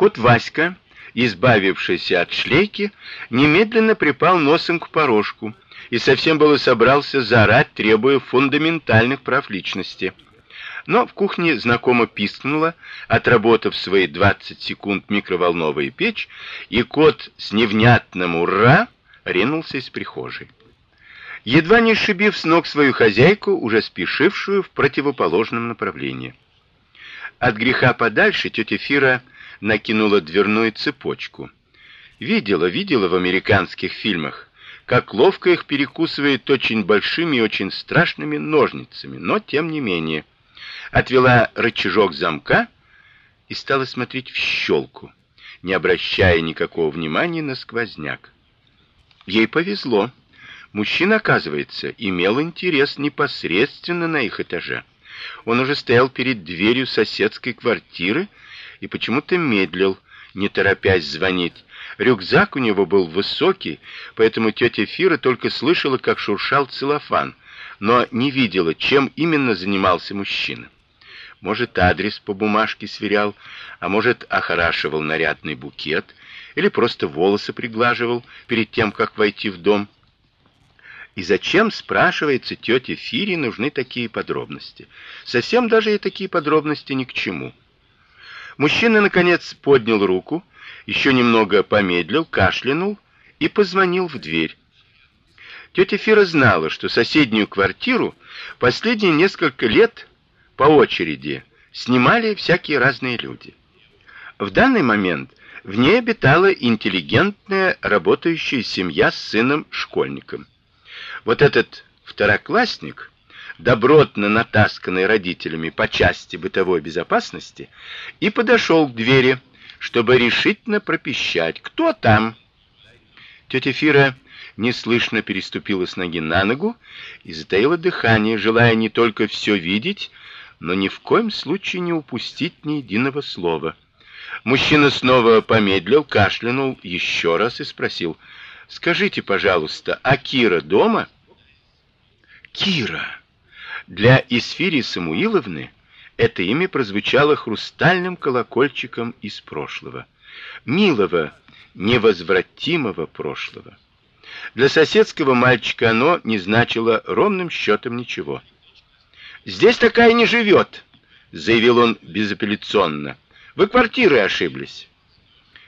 Кот Васька, избавившийся от шлейки, немедленно припал носом к порожку и совсем было собрался заорать, требуя фундаментальных прав личности. Но в кухне знакомо пискнуло, отработав свои 20 секунд микроволновая печь, и кот с невнятным ура ринулся из прихожей. Едва не сшибив с ног свою хозяйку, уже спешившую в противоположном направлении. От греха подальше тетя Фира накинула дверную цепочку. Видела, видела в американских фильмах, как ловко их перекусывает очень большими и очень страшными ножницами, но тем не менее отвела рычажок замка и стала смотреть в щелку, не обращая никакого внимания на сквозняк. Ей повезло. Мужчина, оказывается, имел интерес непосредственно на их этаже. Он уже стоял перед дверью соседской квартиры и почему-то медлил, не торопясь звонить. Рюкзак у него был высокий, поэтому тетя Фира только слышала, как шуршал целлофан, но не видела, чем именно занимался мужчина. Может, адрес по бумажке сверял, а может, охорашивал нарядный букет или просто волосы приглаживал перед тем, как войти в дом. И зачем, спрашивается, тете Фире нужны такие подробности? Совсем даже и такие подробности ни к чему. Мужчина наконец поднял руку, еще немного помедлил, кашлянул и позвонил в дверь. Тетя Фира знала, что соседнюю квартиру последние несколько лет по очереди снимали всякие разные люди. В данный момент в ней обитала интеллигентная работающая семья с сыном-школьником. Вот этот второклассник, добротно натасканный родителями по части бытовой безопасности, и подошел к двери, чтобы решительно пропищать: "Кто там?" Тетя Фира неслышно переступила с ноги на ногу и затаила дыхание, желая не только все видеть, но ни в коем случае не упустить ни единого слова. Мужчина снова помедлил, кашлянул еще раз и спросил: "Скажите, пожалуйста, а Кира дома?" Кира. Для Исфирии Самуиловны это имя прозвучало хрустальным колокольчиком из прошлого, милого, невозвратимого прошлого. Для соседского мальчика оно не значило ровным счетом ничего. Здесь такая не живет», — заявил он безапелляционно. Вы квартиры ошиблись.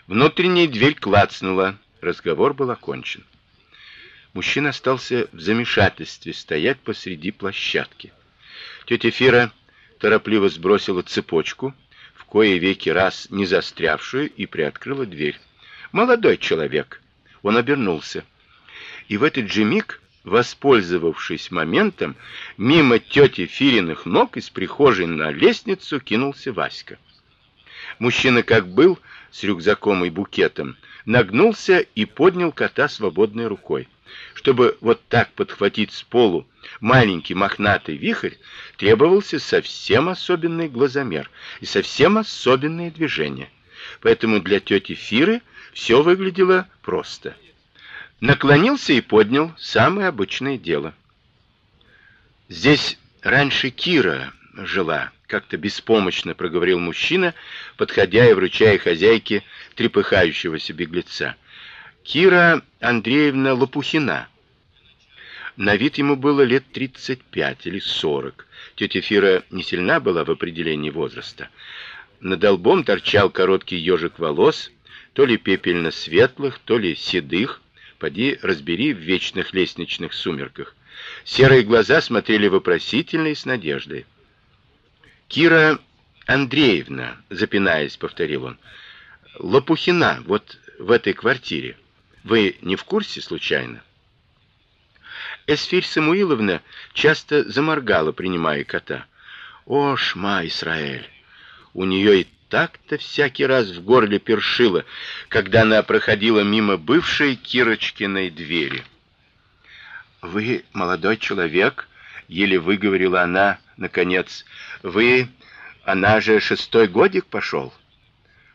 Внутренняя дверь клацнула. Разговор был окончен. Мужчина остался в замешательстве стоять посреди площадки. Тетя Фира торопливо сбросила цепочку, в кое веки раз не застрявшую, и приоткрыла дверь. Молодой человек. Он обернулся. И в этот же миг, воспользовавшись моментом, мимо тети Фириных ног из прихожей на лестницу кинулся Васька. Мужчина как был с рюкзаком и букетом, нагнулся и поднял кота свободной рукой. Чтобы вот так подхватить с полу маленький мохнатый вихрь, требовался совсем особенный глазомер и совсем особенные движения. Поэтому для тети Фиры все выглядело просто. Наклонился и поднял самое обычное дело. Здесь раньше Кира жила, как-то беспомощно проговорил мужчина, подходя и вручая хозяйке трепыхающегося беглеца. Кира Андреевна Лопухина. На вид ему было лет 35 или 40. Тетя Фира не сильна была в определении возраста. Над лбом торчал короткий ежик волос, то ли пепельно-светлых, то ли седых, поди разбери в вечных лестничных сумерках. Серые глаза смотрели вопросительно и с надеждой. Кира Андреевна, запинаясь, повторил он. Лопухина, вот в этой квартире. Вы не в курсе случайно? Эсфирь Самуиловна часто заморгала, принимая кота. О, шма Израиль. У нее и так-то всякий раз в горле першило, когда она проходила мимо бывшей Кирочкиной двери. Вы молодой человек, еле выговорила она наконец. Вы, она же шестой годик пошел.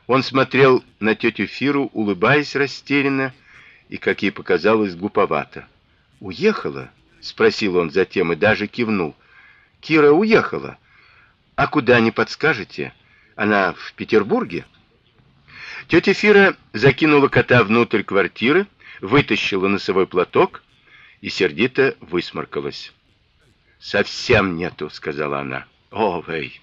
Он смотрел на тетю Фиру, улыбаясь растерянно и, как ей показалось, глуповато. Уехала? спросил он затем и даже кивнул. Кира уехала. А куда не подскажете? Она в Петербурге? Тетя Фира закинула кота внутрь квартиры, вытащила носовой платок и сердито высморкалась. Совсем нету, сказала она. О, вей,